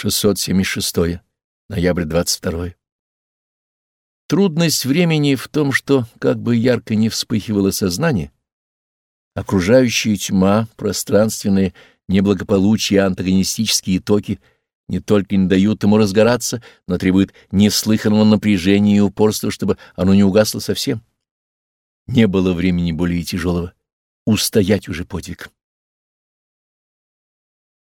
676. Ноябрь 22. Трудность времени в том, что, как бы ярко не вспыхивало сознание, окружающая тьма, пространственные неблагополучие, антагонистические токи не только не дают ему разгораться, но требуют неслыханного напряжения и упорства, чтобы оно не угасло совсем. Не было времени более тяжелого. Устоять уже подвиг.